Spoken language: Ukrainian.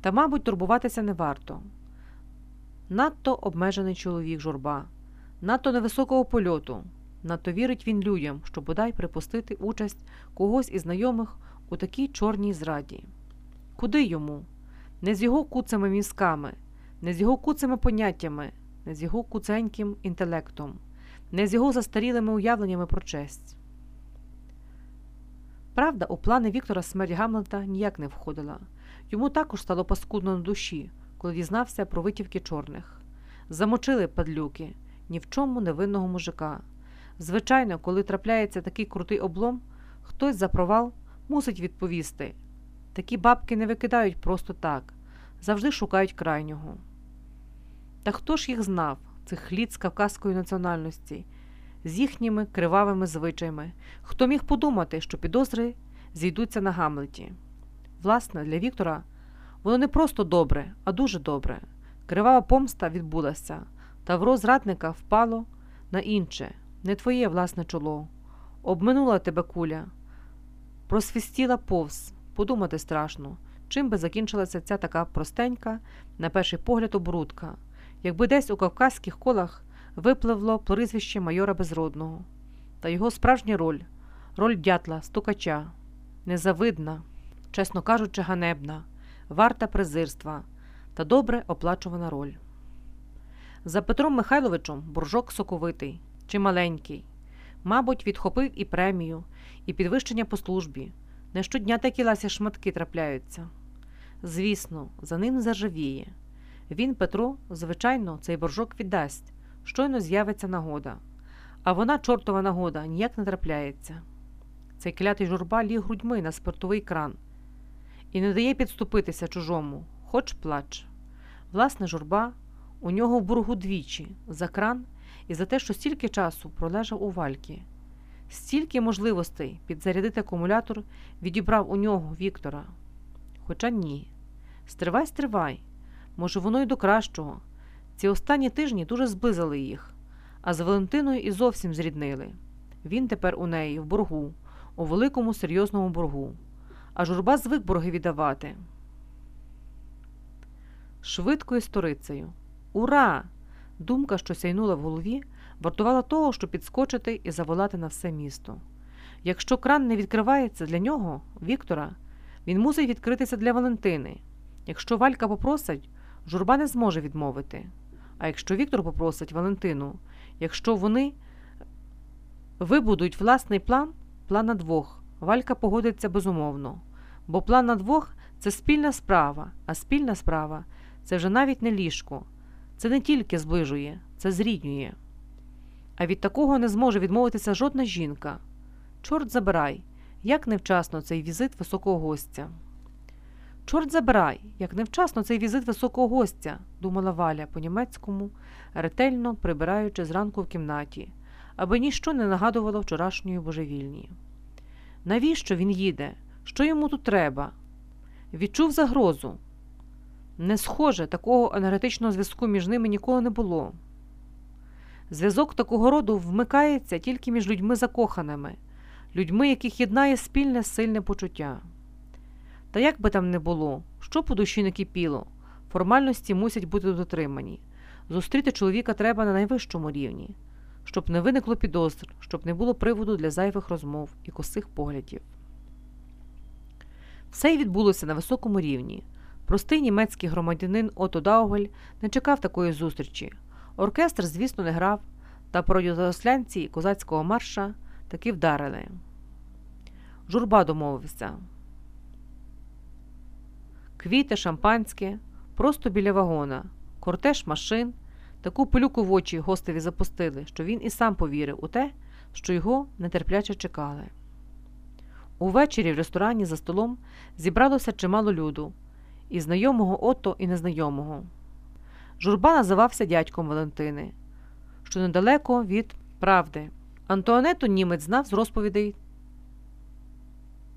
Та, мабуть, турбуватися не варто. Надто обмежений чоловік журба, надто невисокого польоту, надто вірить він людям, що бодай припустити участь когось із знайомих у такій чорній зраді. Куди йому? Не з його куцими мізками, не з його куцими поняттями, не з його куценьким інтелектом, не з його застарілими уявленнями про честь. Правда, у плани Віктора смерть Гамлета ніяк не входила. Йому також стало паскудно на душі, коли дізнався про витівки чорних. Замочили падлюки, ні в чому невинного мужика. Звичайно, коли трапляється такий крутий облом, хтось за провал мусить відповісти. Такі бабки не викидають просто так, завжди шукають крайнього. Та хто ж їх знав, цих хліт з кавказької національності, з їхніми кривавими звичаями? Хто міг подумати, що підозри зійдуться на Гамлеті? Власне, для Віктора воно не просто добре, а дуже добре. Кривава помста відбулася, та вро зрадника впало на інше, не твоє власне чоло. Обминула тебе куля, просвістіла повз, подумати страшно, чим би закінчилася ця така простенька, на перший погляд, оборудка, якби десь у кавказьких колах випливло прізвище майора Безродного, та його справжня роль роль дятла, стукача, незавидна, чесно кажучи, ганебна, варта презирства та добре оплачувана роль. За Петром Михайловичем буржок соковитий чи маленький, мабуть, відхопив і премію, і підвищення по службі. Не щодня такі ласі шматки трапляються. Звісно, за ним заржавіє. Він, Петро, звичайно, цей боржок віддасть, щойно з'явиться нагода. А вона, чортова нагода, ніяк не трапляється. Цей клятий журба ліг грудьми на спиртовий кран і не дає підступитися чужому, хоч плач. Власне, журба у нього в бургу двічі за кран і за те, що стільки часу пролежав у вальки. Стільки можливостей підзарядити акумулятор відібрав у нього Віктора. Хоча ні. Стривай, стривай. Може, воно й до кращого. Ці останні тижні дуже зблизили їх, а з Валентиною і зовсім зріднили. Він тепер у неї в боргу, у великому серйозному боргу, а журба звик борги віддавати. Швидкою сторицею. Ура! Думка, що сяйнула в голові, вартувала того, щоб підскочити і заволати на все місто. Якщо кран не відкривається для нього, Віктора, він мусить відкритися для Валентини. Якщо Валька попросить, журба не зможе відмовити. А якщо Віктор попросить Валентину, якщо вони вибудують власний план, план на двох, Валька погодиться безумовно. Бо план на двох це спільна справа, а спільна справа це вже навіть не ліжко. Це не тільки зближує, це зріднює. А від такого не зможе відмовитися жодна жінка. Чорт забирай, як невчасно цей візит високого гостя. Чорт забирай, як невчасно цей візит високого гостя, думала Валя по німецькому, ретельно прибираючи зранку в кімнаті, аби ніщо не нагадувало вчорашньої божевільні. Навіщо він їде? Що йому тут треба? Відчув загрозу. Не схоже, такого енергетичного зв'язку між ними ніколи не було. Зв'язок такого роду вмикається тільки між людьми закоханими, людьми, яких єднає спільне сильне почуття. Та як би там не було, що по душі не кипіло, формальності мусять бути дотримані. Зустріти чоловіка треба на найвищому рівні, щоб не виникло підозр, щоб не було приводу для зайвих розмов і косих поглядів. Все й відбулося на високому рівні. Простий німецький громадянин Ото Даугель не чекав такої зустрічі. Оркестр, звісно, не грав, та по радіозаслянці козацького марша таки вдарили. Журба домовився. Квіти, шампанське, просто біля вагона, кортеж машин, таку пилюку в очі гостеві запустили, що він і сам повірив у те, що його нетерпляче чекали. Увечері в ресторані за столом зібралося чимало люду і знайомого ото, і незнайомого. Журба називався дядьком Валентини, що недалеко від правди. Антуанету німець знав з розповідей